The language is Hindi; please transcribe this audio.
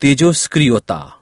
तेजस्क्रियता।